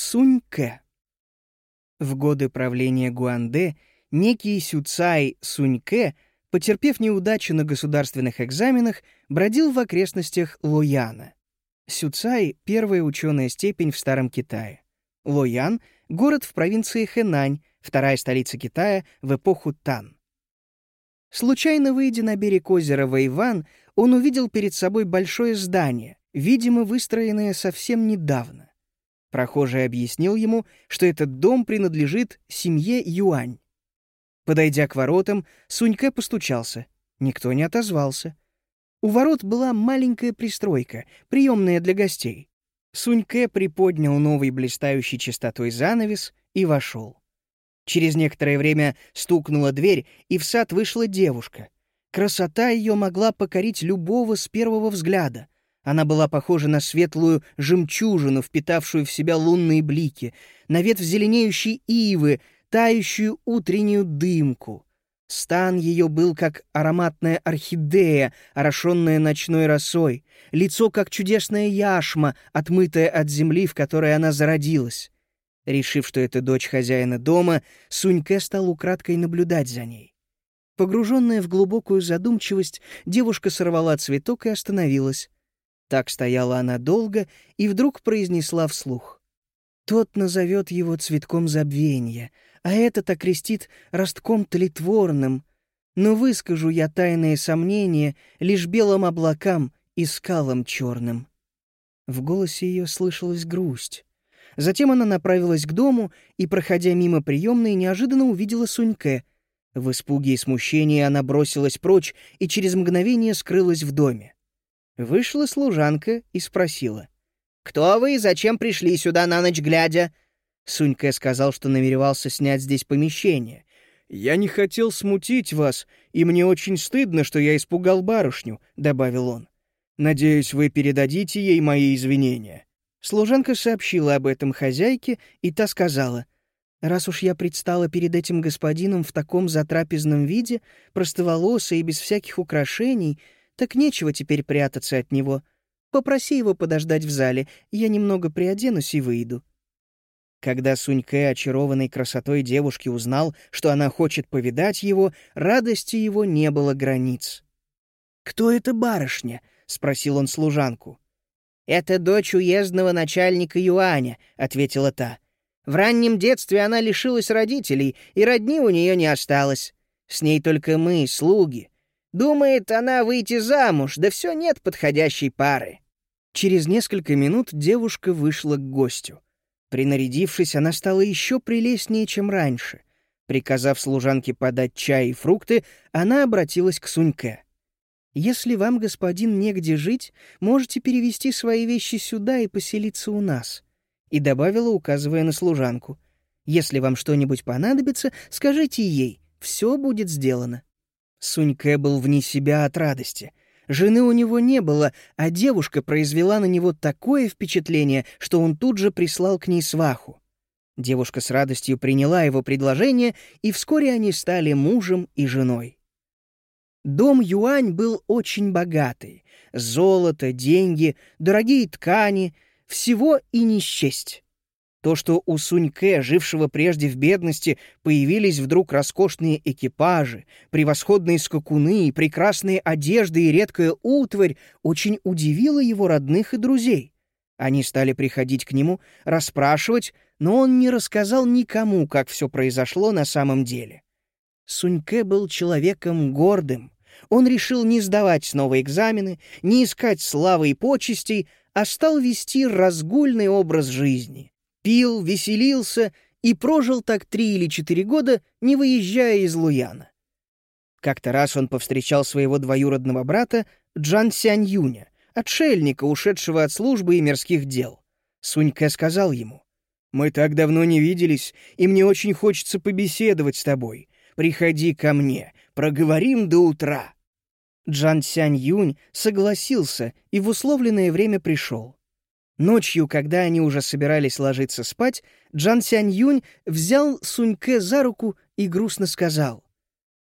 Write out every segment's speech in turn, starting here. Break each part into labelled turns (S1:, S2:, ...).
S1: Суньке. В годы правления Гуанде некий Сюцай Суньке, потерпев неудачу на государственных экзаменах, бродил в окрестностях Лояна. Сюцай — первая ученая степень в Старом Китае. Лоян — город в провинции Хэнань, вторая столица Китая в эпоху Тан. Случайно выйдя на берег озера Вэйван, он увидел перед собой большое здание, видимо, выстроенное совсем недавно. Прохожий объяснил ему, что этот дом принадлежит семье Юань. Подойдя к воротам, Сунька постучался. Никто не отозвался. У ворот была маленькая пристройка, приемная для гостей. Суньке приподнял новый блистающий чистотой занавес и вошел. Через некоторое время стукнула дверь, и в сад вышла девушка. Красота ее могла покорить любого с первого взгляда. Она была похожа на светлую жемчужину, впитавшую в себя лунные блики, на ветвь зеленеющей ивы, тающую утреннюю дымку. Стан ее был как ароматная орхидея, орошенная ночной росой, лицо как чудесная яшма, отмытая от земли, в которой она зародилась. Решив, что это дочь хозяина дома, Суньке стал украдкой наблюдать за ней. Погруженная в глубокую задумчивость, девушка сорвала цветок и остановилась. Так стояла она долго и вдруг произнесла вслух. «Тот назовет его цветком забвения, а этот окрестит ростком тлетворным. Но выскажу я тайные сомнения лишь белым облакам и скалам черным». В голосе ее слышалась грусть. Затем она направилась к дому и, проходя мимо приемной, неожиданно увидела Суньке. В испуге и смущении она бросилась прочь и через мгновение скрылась в доме. Вышла служанка и спросила. «Кто вы и зачем пришли сюда на ночь глядя?» Суньке сказал, что намеревался снять здесь помещение. «Я не хотел смутить вас, и мне очень стыдно, что я испугал барышню», — добавил он. «Надеюсь, вы передадите ей мои извинения». Служанка сообщила об этом хозяйке, и та сказала, «Раз уж я предстала перед этим господином в таком затрапезном виде, простоволосой и без всяких украшений, так нечего теперь прятаться от него. Попроси его подождать в зале, я немного приоденусь и выйду». Когда Суньке, очарованной красотой девушки, узнал, что она хочет повидать его, радости его не было границ. «Кто эта барышня?» — спросил он служанку. «Это дочь уездного начальника Юаня», — ответила та. «В раннем детстве она лишилась родителей, и родни у нее не осталось. С ней только мы, слуги. Думает она выйти замуж, да все нет подходящей пары». Через несколько минут девушка вышла к гостю. Принарядившись, она стала еще прелестнее, чем раньше. Приказав служанке подать чай и фрукты, она обратилась к Суньке. Если вам, господин, негде жить, можете перевести свои вещи сюда и поселиться у нас». И добавила, указывая на служанку. «Если вам что-нибудь понадобится, скажите ей, все будет сделано». Суньке был вне себя от радости. Жены у него не было, а девушка произвела на него такое впечатление, что он тут же прислал к ней сваху. Девушка с радостью приняла его предложение, и вскоре они стали мужем и женой. Дом Юань был очень богатый. Золото, деньги, дорогие ткани — всего и не счесть. То, что у Суньке, жившего прежде в бедности, появились вдруг роскошные экипажи, превосходные скакуны, прекрасные одежды и редкая утварь, очень удивило его родных и друзей. Они стали приходить к нему, расспрашивать, но он не рассказал никому, как все произошло на самом деле. Суньке был человеком гордым, он решил не сдавать снова экзамены, не искать славы и почестей, а стал вести разгульный образ жизни. Пил, веселился и прожил так три или четыре года, не выезжая из Луяна. Как-то раз он повстречал своего двоюродного брата Джан Сянь Юня, отшельника, ушедшего от службы и мирских дел. Сунька сказал ему, «Мы так давно не виделись, и мне очень хочется побеседовать с тобой. Приходи ко мне, проговорим до утра». Джан Сянь Юнь согласился и в условленное время пришел. Ночью, когда они уже собирались ложиться спать, Джан Сянь Юнь взял Суньке за руку и грустно сказал.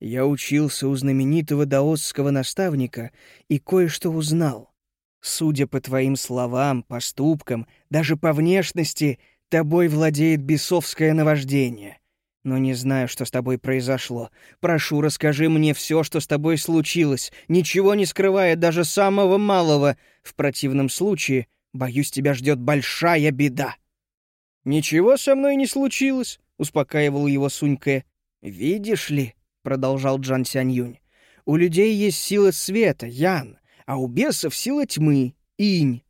S1: «Я учился у знаменитого даосского наставника и кое-что узнал. Судя по твоим словам, поступкам, даже по внешности, Тобой владеет бесовское наваждение. Но не знаю, что с тобой произошло. Прошу, расскажи мне все, что с тобой случилось, ничего не скрывая, даже самого малого. В противном случае, боюсь, тебя ждет большая беда». «Ничего со мной не случилось», — успокаивал его Суньке. «Видишь ли», — продолжал Джан Сянь у людей есть сила света, ян, а у бесов сила тьмы, инь.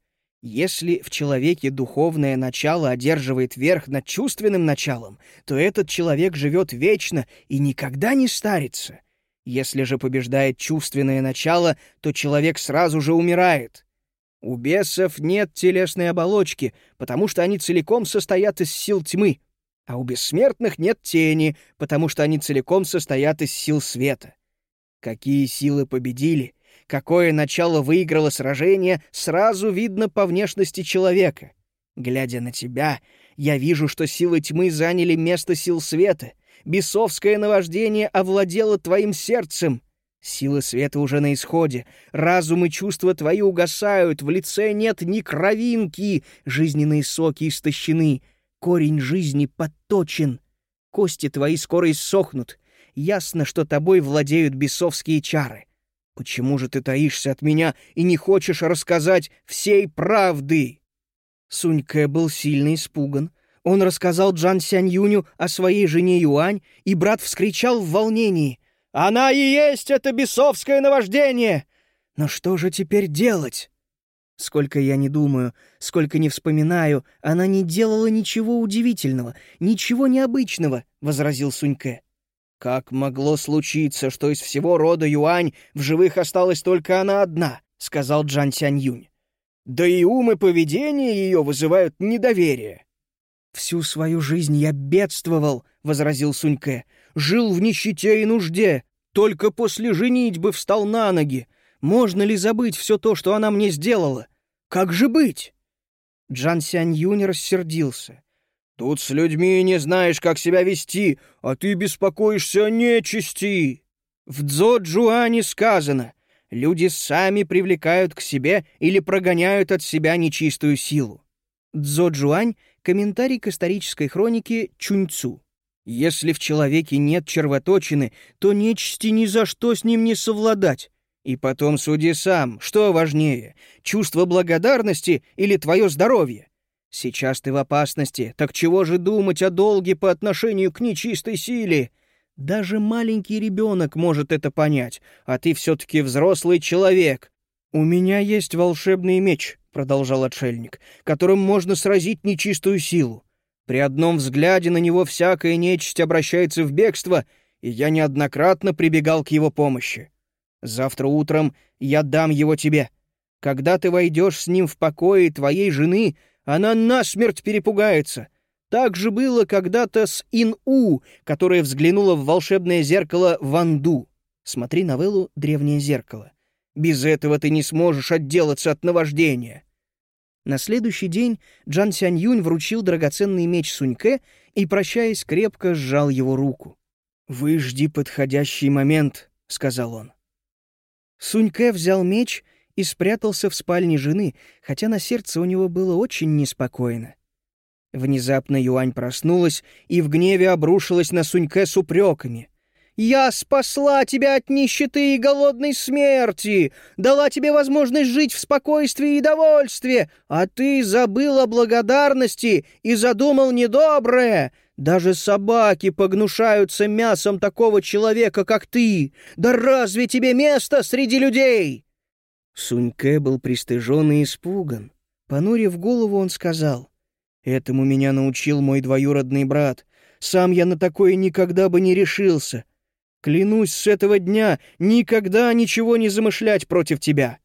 S1: Если в человеке духовное начало одерживает верх над чувственным началом, то этот человек живет вечно и никогда не старится. Если же побеждает чувственное начало, то человек сразу же умирает. У бесов нет телесной оболочки, потому что они целиком состоят из сил тьмы, а у бессмертных нет тени, потому что они целиком состоят из сил света. Какие силы победили, какое начало выиграло сражение, сразу видно по внешности человека. Глядя на тебя, я вижу, что силы тьмы заняли место сил света. Бесовское наваждение овладело твоим сердцем. Силы света уже на исходе. Разум и чувства твои угасают, в лице нет ни кровинки, жизненные соки истощены, корень жизни подточен. Кости твои скоро иссохнут, Ясно, что тобой владеют бесовские чары. Почему же ты таишься от меня и не хочешь рассказать всей правды?» Суньке был сильно испуган. Он рассказал Джан Сянь Юню о своей жене Юань, и брат вскричал в волнении. «Она и есть это бесовское наваждение! Но что же теперь делать?» Сколько я не думаю, сколько не вспоминаю, она не делала ничего удивительного, ничего необычного, — возразил Суньке. «Как могло случиться, что из всего рода Юань в живых осталась только она одна?» — сказал Джан Сянь Юнь. «Да и ум и поведение ее вызывают недоверие». «Всю свою жизнь я бедствовал», — возразил Суньке. «Жил в нищете и нужде. Только после женитьбы встал на ноги. Можно ли забыть все то, что она мне сделала? Как же быть?» Джан Сянь Юнь рассердился. Тут с людьми не знаешь, как себя вести, а ты беспокоишься о нечисти. В Дзо-Джуане сказано, люди сами привлекают к себе или прогоняют от себя нечистую силу. Дзо-Джуань — комментарий к исторической хронике Чуньцу. Если в человеке нет червоточины, то нечисти ни за что с ним не совладать. И потом суди сам, что важнее, чувство благодарности или твое здоровье? Сейчас ты в опасности, так чего же думать о долге по отношению к нечистой силе? Даже маленький ребенок может это понять, а ты все-таки взрослый человек. У меня есть волшебный меч, продолжал отшельник, которым можно сразить нечистую силу. При одном взгляде на него всякая нечисть обращается в бегство, и я неоднократно прибегал к его помощи. Завтра утром я дам его тебе. Когда ты войдешь с ним в покое твоей жены, она насмерть перепугается. Так же было когда-то с Ин-У, которая взглянула в волшебное зеркало Ванду. Смотри новеллу «Древнее зеркало». Без этого ты не сможешь отделаться от наваждения. На следующий день Джан Сянь Юнь вручил драгоценный меч Суньке и, прощаясь, крепко сжал его руку. «Выжди подходящий момент», — сказал он. Суньке взял меч и спрятался в спальне жены, хотя на сердце у него было очень неспокойно. Внезапно Юань проснулась и в гневе обрушилась на Суньке с упреками. «Я спасла тебя от нищеты и голодной смерти, дала тебе возможность жить в спокойствии и довольстве, а ты забыл о благодарности и задумал недоброе. Даже собаки погнушаются мясом такого человека, как ты. Да разве тебе место среди людей?» Суньке был пристыжен и испуган. Понурив голову, он сказал, «Этому меня научил мой двоюродный брат. Сам я на такое никогда бы не решился. Клянусь с этого дня никогда ничего не замышлять против тебя».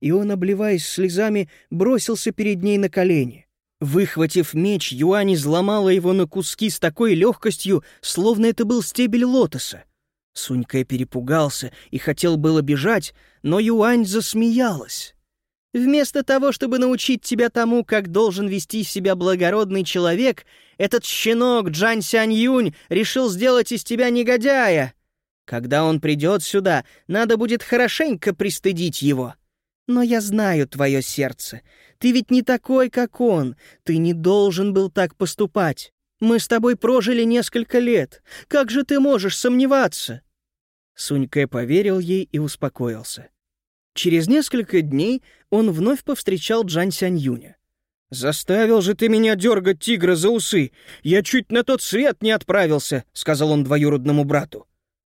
S1: И он, обливаясь слезами, бросился перед ней на колени. Выхватив меч, Юань изломала его на куски с такой легкостью, словно это был стебель лотоса. Сунька перепугался и хотел было бежать, но Юань засмеялась. «Вместо того, чтобы научить тебя тому, как должен вести себя благородный человек, этот щенок Джань Сянь Юнь решил сделать из тебя негодяя. Когда он придет сюда, надо будет хорошенько пристыдить его. Но я знаю твое сердце. Ты ведь не такой, как он. Ты не должен был так поступать. Мы с тобой прожили несколько лет. Как же ты можешь сомневаться?» Суньке поверил ей и успокоился. Через несколько дней он вновь повстречал Джан Сянь Юня. «Заставил же ты меня дергать тигра за усы! Я чуть на тот свет не отправился!» — сказал он двоюродному брату.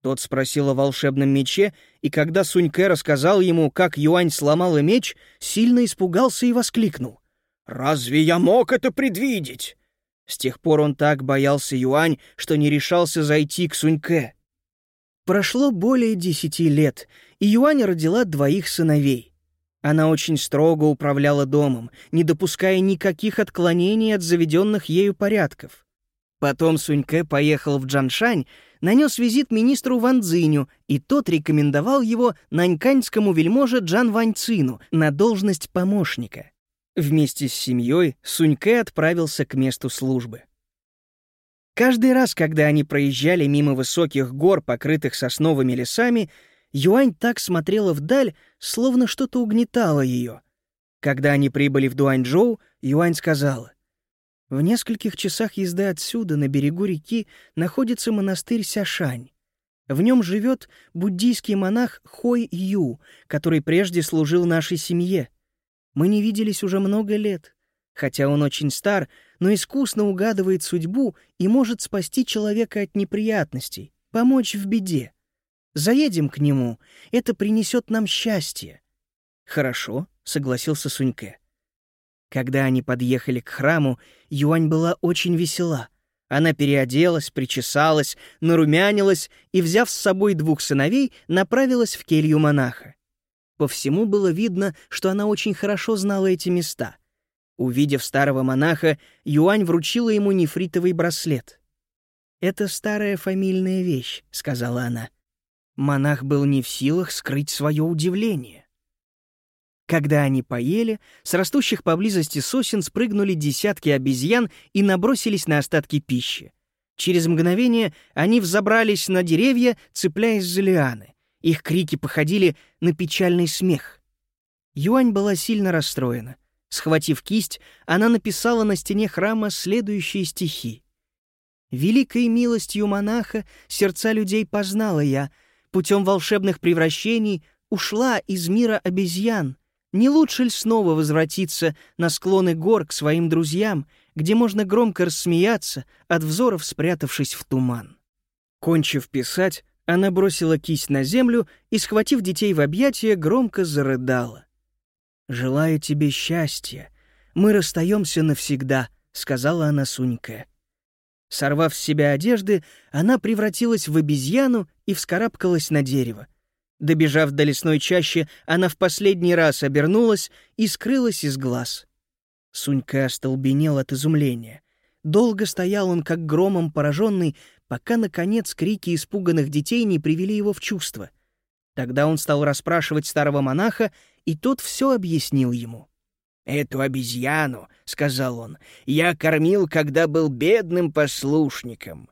S1: Тот спросил о волшебном мече, и когда Суньке рассказал ему, как Юань сломала меч, сильно испугался и воскликнул. «Разве я мог это предвидеть?» С тех пор он так боялся Юань, что не решался зайти к Суньке. Прошло более десяти лет, и Юань родила двоих сыновей. Она очень строго управляла домом, не допуская никаких отклонений от заведенных ею порядков. Потом Суньке поехал в Джаншань, нанес визит министру Ван Цзиню, и тот рекомендовал его наньканьскому вельможе Джан Вань Цину на должность помощника. Вместе с семьей Суньке отправился к месту службы. Каждый раз, когда они проезжали мимо высоких гор, покрытых сосновыми лесами, Юань так смотрела вдаль, словно что-то угнетало ее. Когда они прибыли в Дуаньчжоу, Юань сказала, «В нескольких часах езды отсюда, на берегу реки, находится монастырь Сяшань. В нем живет буддийский монах Хой Ю, который прежде служил нашей семье. Мы не виделись уже много лет. Хотя он очень стар, но искусно угадывает судьбу и может спасти человека от неприятностей, помочь в беде. Заедем к нему, это принесет нам счастье». «Хорошо», — согласился Суньке. Когда они подъехали к храму, Юань была очень весела. Она переоделась, причесалась, нарумянилась и, взяв с собой двух сыновей, направилась в келью монаха. По всему было видно, что она очень хорошо знала эти места. Увидев старого монаха, Юань вручила ему нефритовый браслет. «Это старая фамильная вещь», — сказала она. Монах был не в силах скрыть свое удивление. Когда они поели, с растущих поблизости сосен спрыгнули десятки обезьян и набросились на остатки пищи. Через мгновение они взобрались на деревья, цепляясь за лианы. Их крики походили на печальный смех. Юань была сильно расстроена. Схватив кисть, она написала на стене храма следующие стихи. «Великой милостью монаха сердца людей познала я, путем волшебных превращений ушла из мира обезьян. Не лучше ли снова возвратиться на склоны гор к своим друзьям, где можно громко рассмеяться, от взоров спрятавшись в туман? Кончив писать, она бросила кисть на землю и, схватив детей в объятия, громко зарыдала. «Желаю тебе счастья. Мы расстаемся навсегда», — сказала она Сунька. Сорвав с себя одежды, она превратилась в обезьяну и вскарабкалась на дерево. Добежав до лесной чащи, она в последний раз обернулась и скрылась из глаз. Сунька остолбенел от изумления. Долго стоял он, как громом пораженный, пока, наконец, крики испуганных детей не привели его в чувство. Тогда он стал расспрашивать старого монаха, и тот все объяснил ему. «Эту обезьяну, — сказал он, — я кормил, когда был бедным послушником.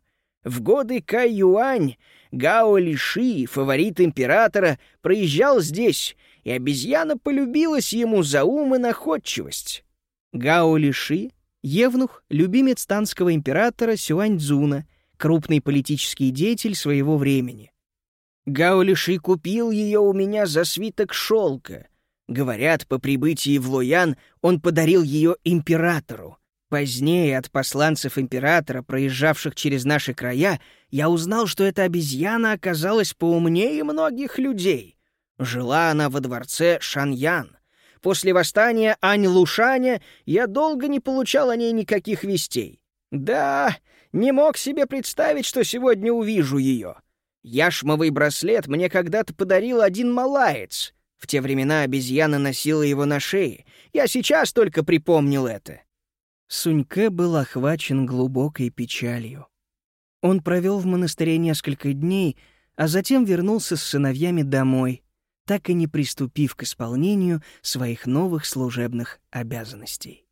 S1: В годы Кай-Юань Гао Лиши, фаворит императора, проезжал здесь, и обезьяна полюбилась ему за ум и находчивость. Гао Лиши — евнух, любимец танского императора Сюаньцзуна, крупный политический деятель своего времени. Гао Лиши купил ее у меня за свиток шелка — Говорят, по прибытии в Луян он подарил ее императору. Позднее от посланцев императора, проезжавших через наши края, я узнал, что эта обезьяна оказалась поумнее многих людей. Жила она во дворце Шаньян. После восстания Ань-Лушаня я долго не получал о ней никаких вестей. Да, не мог себе представить, что сегодня увижу ее. Яшмовый браслет мне когда-то подарил один малаец, в те времена обезьяна носила его на шее. Я сейчас только припомнил это». Суньке был охвачен глубокой печалью. Он провел в монастыре несколько дней, а затем вернулся с сыновьями домой, так и не приступив к исполнению своих новых служебных обязанностей.